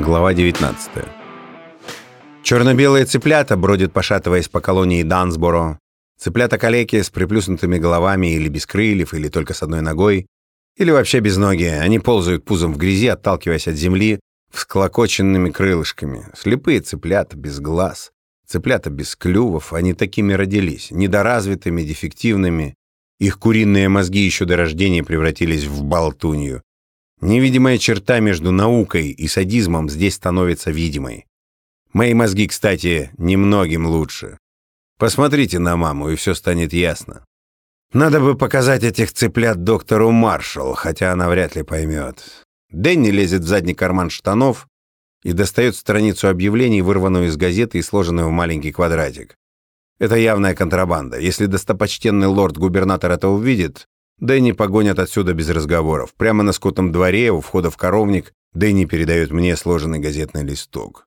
Глава 19. Черно-белые цыплята бродят, пошатываясь по колонии Дансборо. Цыплята-калеки с приплюснутыми головами или без крыльев, или только с одной ногой, или вообще без ноги. Они ползают пузом в грязи, отталкиваясь от земли, всклокоченными крылышками. Слепые цыплята без глаз. Цыплята без клювов. Они такими родились. Недоразвитыми, дефективными. Их куриные мозги еще до рождения превратились в болтунью. Невидимая черта между наукой и садизмом здесь становится видимой. Мои мозги, кстати, немногим лучше. Посмотрите на маму, и все станет ясно. Надо бы показать этих цыплят доктору Маршалл, хотя она вряд ли поймет. Дэнни лезет в задний карман штанов и достает страницу объявлений, вырванную из газеты и сложенную в маленький квадратик. Это явная контрабанда. Если достопочтенный лорд-губернатор это увидит, Дэнни погонят отсюда без разговоров. Прямо на скотном дворе, у входа в коровник, Дэнни передает мне сложенный газетный листок.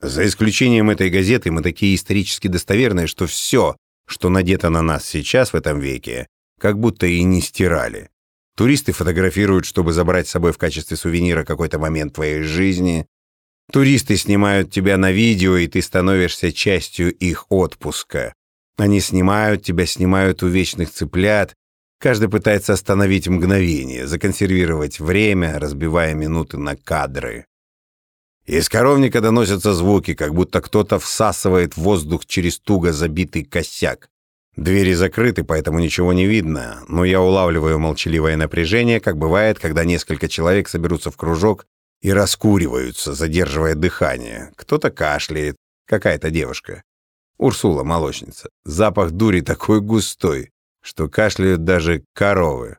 За исключением этой газеты мы такие исторически достоверные, что все, что надето на нас сейчас в этом веке, как будто и не стирали. Туристы фотографируют, чтобы забрать с собой в качестве сувенира какой-то момент твоей жизни. Туристы снимают тебя на видео, и ты становишься частью их отпуска. Они снимают тебя, снимают у вечных цыплят, Каждый пытается остановить мгновение, законсервировать время, разбивая минуты на кадры. Из коровника доносятся звуки, как будто кто-то всасывает воздух через туго забитый косяк. Двери закрыты, поэтому ничего не видно, но я улавливаю молчаливое напряжение, как бывает, когда несколько человек соберутся в кружок и раскуриваются, задерживая дыхание. Кто-то кашляет, какая-то девушка. Урсула, молочница. Запах дури такой густой, что кашляют даже коровы.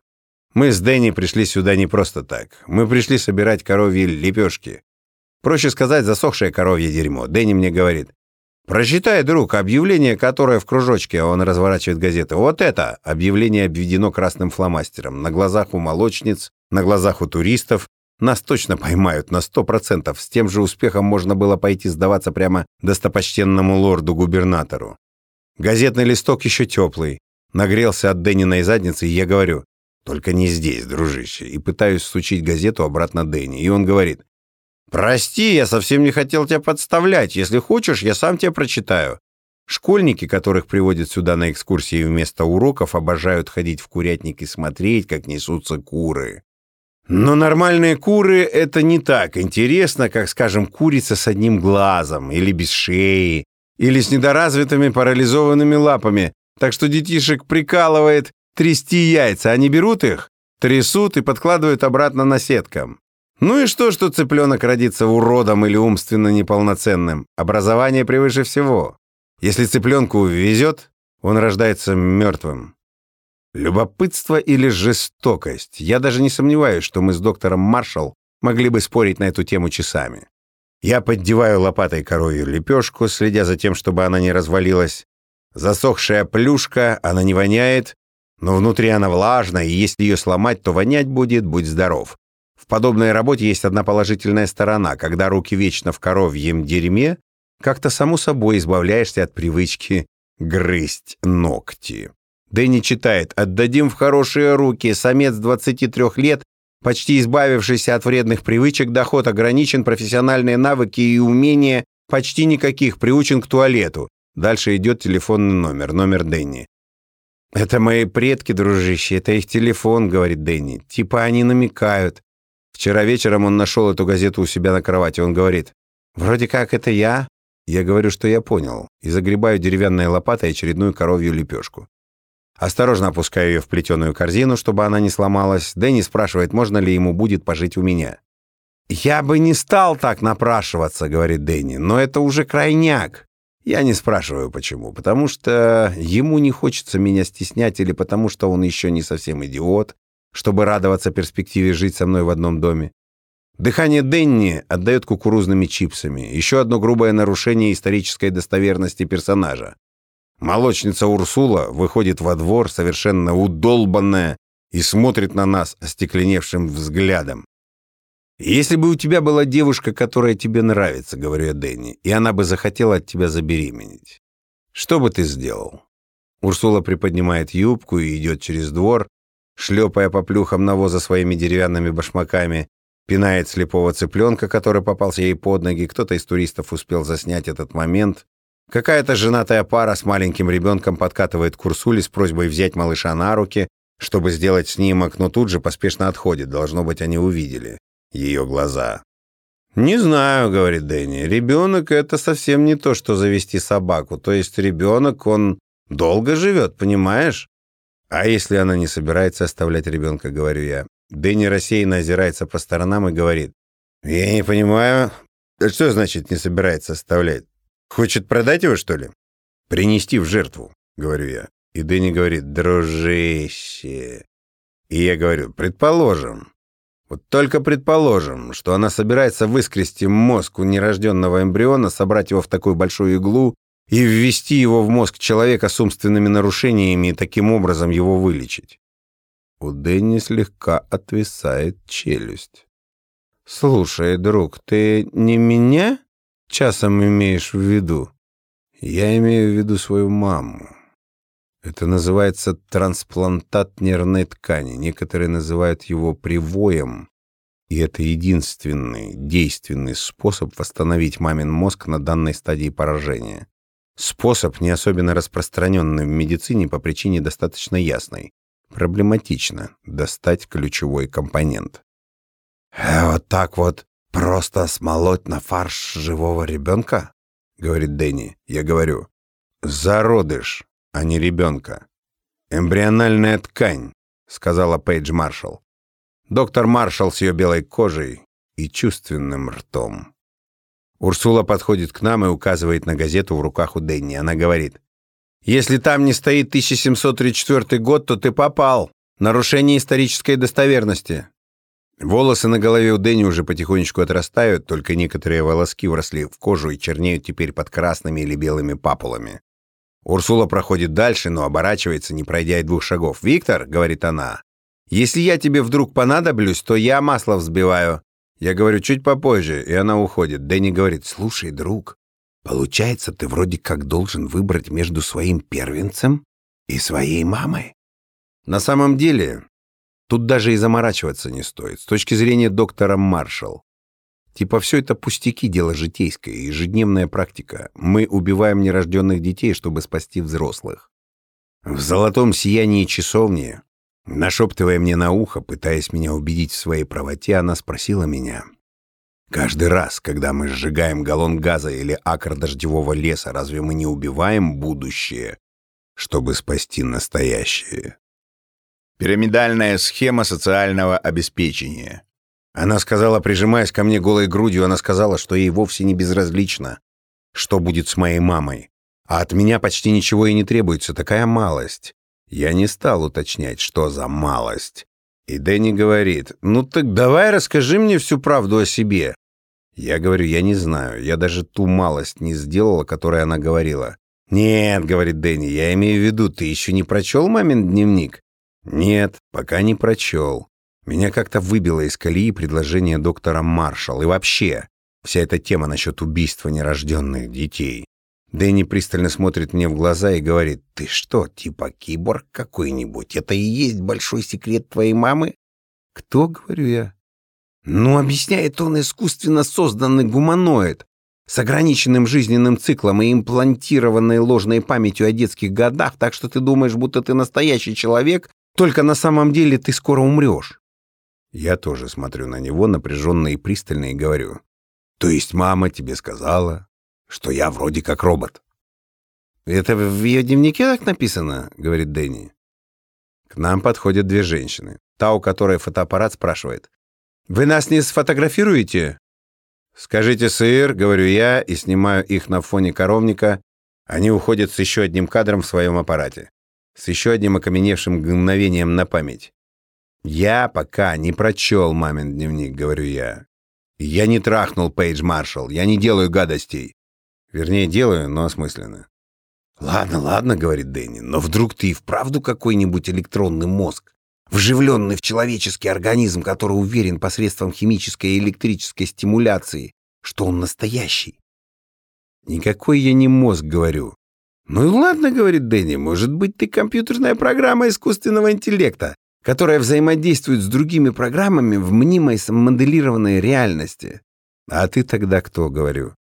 Мы с Дэнни пришли сюда не просто так. Мы пришли собирать коровьи лепешки. Проще сказать, засохшее коровье дерьмо. Дэнни мне говорит, «Прочитай, друг, объявление, которое в кружочке, он разворачивает газеты. Вот это объявление обведено красным фломастером. На глазах у молочниц, на глазах у туристов. Нас точно поймают на сто процентов. С тем же успехом можно было пойти сдаваться прямо достопочтенному лорду-губернатору. Газетный листок еще теплый. Нагрелся от Дэниной задницы, и я говорю, «Только не здесь, дружище», и пытаюсь сучить газету обратно Дэнни. И он говорит, «Прости, я совсем не хотел тебя подставлять. Если хочешь, я сам тебе прочитаю». Школьники, которых приводят сюда на экскурсии вместо уроков, обожают ходить в курятник и смотреть, как несутся куры. Но нормальные куры — это не так интересно, как, скажем, курица с одним глазом, или без шеи, или с недоразвитыми парализованными лапами, так что детишек прикалывает трясти яйца. Они берут их, трясут и подкладывают обратно на сеткам. Ну и что, что цыпленок родится уродом или умственно неполноценным? Образование превыше всего. Если цыпленку везет, он рождается мертвым. Любопытство или жестокость? Я даже не сомневаюсь, что мы с доктором Маршалл могли бы спорить на эту тему часами. Я поддеваю лопатой коровью лепешку, следя за тем, чтобы она не развалилась, Засохшая плюшка, она не воняет, но внутри она влажная, и если ее сломать, то вонять будет, будь здоров. В подобной работе есть одна положительная сторона. Когда руки вечно в коровьем дерьме, как-то само собой избавляешься от привычки грызть ногти. Дэнни читает «Отдадим в хорошие руки. Самец 23 лет, почти избавившийся от вредных привычек, доход ограничен, профессиональные навыки и умения почти никаких, приучен к туалету. Дальше идет телефонный номер, номер Дэнни. «Это мои предки, дружище, это их телефон», — говорит Дэнни. «Типа они намекают». Вчера вечером он нашел эту газету у себя на кровати. Он говорит, «Вроде как это я». Я говорю, что я понял, и загребаю деревянной лопатой очередную коровью лепешку. Осторожно опускаю ее в плетеную корзину, чтобы она не сломалась. Дэнни спрашивает, можно ли ему будет пожить у меня. «Я бы не стал так напрашиваться», — говорит Дэнни, «но это уже крайняк. Я не спрашиваю, почему. Потому что ему не хочется меня стеснять или потому что он еще не совсем идиот, чтобы радоваться перспективе жить со мной в одном доме. Дыхание Денни отдает кукурузными чипсами. Еще одно грубое нарушение исторической достоверности персонажа. Молочница Урсула выходит во двор, совершенно удолбанная, и смотрит на нас остекленевшим взглядом. «Если бы у тебя была девушка, которая тебе нравится, — говорю я Дэнни, — и она бы захотела от тебя забеременеть, что бы ты сделал?» Урсула приподнимает юбку и идет через двор, шлепая по плюхам навоза своими деревянными башмаками. пинает слепого цыпленка, который попался ей под ноги. Кто-то из туристов успел заснять этот момент. Какая-то женатая пара с маленьким ребенком подкатывает к Урсуле с просьбой взять малыша на руки, чтобы сделать снимок, но тут же поспешно отходит. Должно быть, они увидели ее глаза. «Не знаю», — говорит Дэнни, — «ребенок — это совсем не то, что завести собаку. То есть ребенок, он долго живет, понимаешь?» «А если она не собирается оставлять ребенка?» — говорю я. Дэнни рассеянно озирается по сторонам и говорит. «Я не понимаю. Что значит не собирается оставлять? Хочет продать его, что ли?» «Принести в жертву», — говорю я. И Дэнни говорит, «Дружище». И я говорю, «Предположим, вот только предположим, что она собирается выскрести мозг у нерожденного эмбриона, собрать его в такую большую иглу и ввести его в мозг человека с умственными нарушениями и таким образом его вылечить. У Дэнни слегка отвисает челюсть. «Слушай, друг, ты не меня часом имеешь в виду?» «Я имею в виду свою маму. Это называется трансплантат нервной ткани. Некоторые называют его привоем. И это единственный действенный способ восстановить мамин мозг на данной стадии поражения. Способ, не особенно распространенный в медицине по причине достаточно ясной. Проблематично достать ключевой компонент. «Э, «Вот так вот просто смолоть на фарш живого ребенка?» — говорит Дэнни. Я говорю, «Зародыш, а не ребенка. «Эмбриональная ткань», — сказала Пейдж Маршалл. Доктор Маршалл с ее белой кожей и чувственным ртом. Урсула подходит к нам и указывает на газету в руках у Дэнни. Она говорит, «Если там не стоит 1734 год, то ты попал. Нарушение исторической достоверности». Волосы на голове у Дэнни уже потихонечку отрастают, только некоторые волоски вросли в кожу и чернеют теперь под красными или белыми папулами. Урсула проходит дальше, но оборачивается, не пройдя и двух шагов. «Виктор», — говорит она, — «если я тебе вдруг понадоблюсь, то я масло взбиваю». Я говорю, чуть попозже, и она уходит. Дэнни говорит, «Слушай, друг, получается, ты вроде как должен выбрать между своим первенцем и своей мамой». На самом деле, тут даже и заморачиваться не стоит. С точки зрения доктора Маршалл, Типа все это пустяки, дело житейское, ежедневная практика. Мы убиваем нерожденных детей, чтобы спасти взрослых. В золотом сиянии часовни, нашептывая мне на ухо, пытаясь меня убедить в своей правоте, она спросила меня. «Каждый раз, когда мы сжигаем галлон газа или акр дождевого леса, разве мы не убиваем будущее, чтобы спасти настоящее?» Пирамидальная схема социального обеспечения. Она сказала, прижимаясь ко мне голой грудью, она сказала, что ей вовсе не безразлично, что будет с моей мамой. А от меня почти ничего и не требуется, такая малость. Я не стал уточнять, что за малость. И Дэнни говорит, ну так давай расскажи мне всю правду о себе. Я говорю, я не знаю, я даже ту малость не сделала, которой она говорила. «Нет», — говорит Дэнни, — «я имею в виду, ты еще не прочел мамин дневник?» «Нет, пока не прочел. Меня как-то выбило из колеи предложение доктора Маршалл и вообще вся эта тема насчет убийства нерожденных детей. Дэнни пристально смотрит мне в глаза и говорит, «Ты что, типа киборг какой-нибудь? Это и есть большой секрет твоей мамы?» «Кто?» — говорю я. «Ну, объясняет он искусственно созданный гуманоид с ограниченным жизненным циклом и имплантированной ложной памятью о детских годах, так что ты думаешь, будто ты настоящий человек, только на самом деле ты скоро умрешь. Я тоже смотрю на него напряженно и пристально и говорю. То есть мама тебе сказала, что я вроде как робот? Это в ее дневнике так написано, говорит Дэнни. К нам подходят две женщины. Та, у которой фотоаппарат, спрашивает. «Вы нас не сфотографируете?» «Скажите, сыр», — говорю я, и снимаю их на фоне коровника. Они уходят с еще одним кадром в своем аппарате. С еще одним окаменевшим мгновением на память. «Я пока не прочел мамин дневник», — говорю я. «Я не трахнул Пейдж Маршалл, я не делаю гадостей. Вернее, делаю, но осмысленно». «Ладно, ладно», — говорит Дэнни, «но вдруг ты и вправду какой-нибудь электронный мозг, вживленный в человеческий организм, который уверен посредством химической и электрической стимуляции, что он настоящий?» «Никакой я не мозг», — говорю. «Ну и ладно», — говорит Дэнни, «может быть, ты компьютерная программа искусственного интеллекта, которая взаимодействует с другими программами в мнимой моделированной реальности. А ты тогда кто, говорю?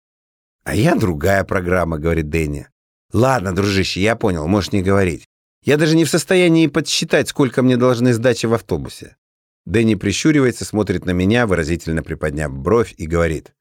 А я другая программа, говорит Дэнни. Ладно, дружище, я понял, можешь не говорить. Я даже не в состоянии подсчитать, сколько мне должны сдачи в автобусе. Дэнни прищуривается, смотрит на меня, выразительно приподняв бровь и говорит.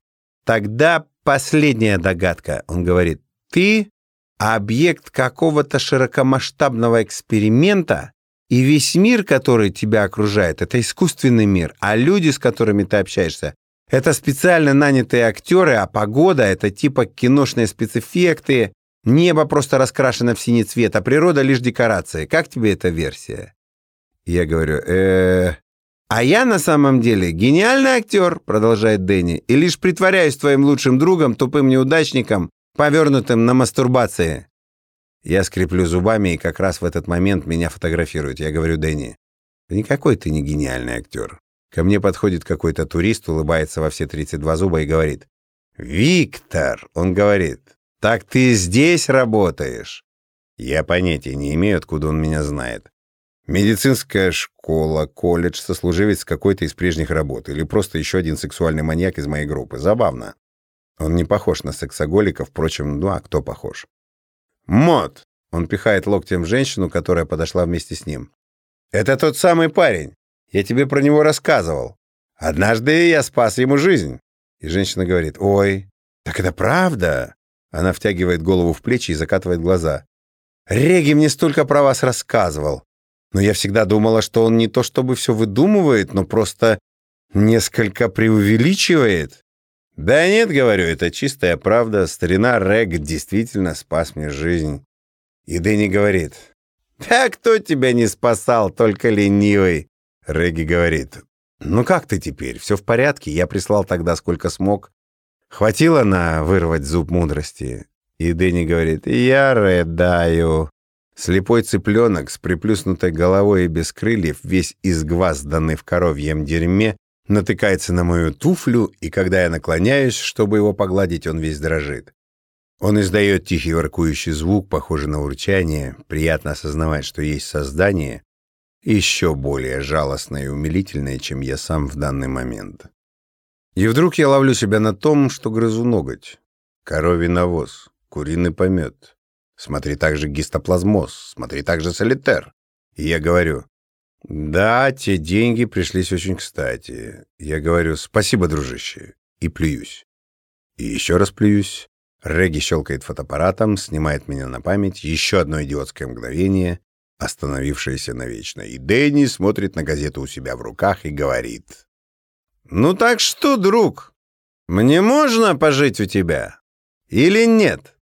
Тогда последняя догадка. Он говорит, ты объект какого-то широкомасштабного эксперимента, и весь мир, который тебя окружает, это искусственный мир, а люди, с которыми ты общаешься, это специально нанятые актеры, а погода — это типа киношные спецэффекты, небо просто раскрашено в синий цвет, а природа — лишь декорация. Как тебе эта версия? Я говорю, э, «А я на самом деле гениальный актер», — продолжает Дэнни, «и лишь притворяюсь твоим лучшим другом, тупым неудачником, повернутым на мастурбации». Я скреплю зубами, и как раз в этот момент меня фотографируют. Я говорю Дэнни, «Никакой ты не гениальный актер». Ко мне подходит какой-то турист, улыбается во все 32 зуба и говорит, «Виктор!» — он говорит, «Так ты здесь работаешь?» Я понятия не имею, откуда он меня знает. Медицинская школа, колледж, сослуживец какой-то из прежних работ или просто еще один сексуальный маньяк из моей группы. Забавно. Он не похож на сексоголика, впрочем, ну а кто похож? Мод! Он пихает локтем женщину, которая подошла вместе с ним. Это тот самый парень. Я тебе про него рассказывал. Однажды я спас ему жизнь. И женщина говорит, ой, так это правда? Она втягивает голову в плечи и закатывает глаза. Реги мне столько про вас рассказывал. Но я всегда думала, что он не то чтобы все выдумывает, но просто несколько преувеличивает. Да нет, говорю, это чистая правда. Старина Рег действительно спас мне жизнь. И Дэнни говорит, «Да кто тебя не спасал, только ленивый?» Регги говорит, «Ну как ты теперь? Все в порядке? Я прислал тогда сколько смог. Хватило на вырвать зуб мудрости?» И Дэнни говорит, «Я рыдаю». Слепой цыпленок с приплюснутой головой и без крыльев, весь изгвазданный в коровьем дерьме, натыкается на мою туфлю, и когда я наклоняюсь, чтобы его погладить, он весь дрожит. Он издает тихий воркующий звук, похожий на урчание. Приятно осознавать, что есть создание, еще более жалостное и умилительное, чем я сам в данный момент. И вдруг я ловлю себя на том, что грызу ноготь. Коровий навоз, куриный помет, Смотри также гистоплазмоз, смотри также солитер. И я говорю, да, те деньги пришлись очень кстати. Я говорю, спасибо, дружище, и плююсь. И еще раз плююсь. Регги щелкает фотоаппаратом, снимает меня на память, еще одно идиотское мгновение, остановившееся навечно. И Дэнни смотрит на газету у себя в руках и говорит. «Ну так что, друг, мне можно пожить у тебя или нет?»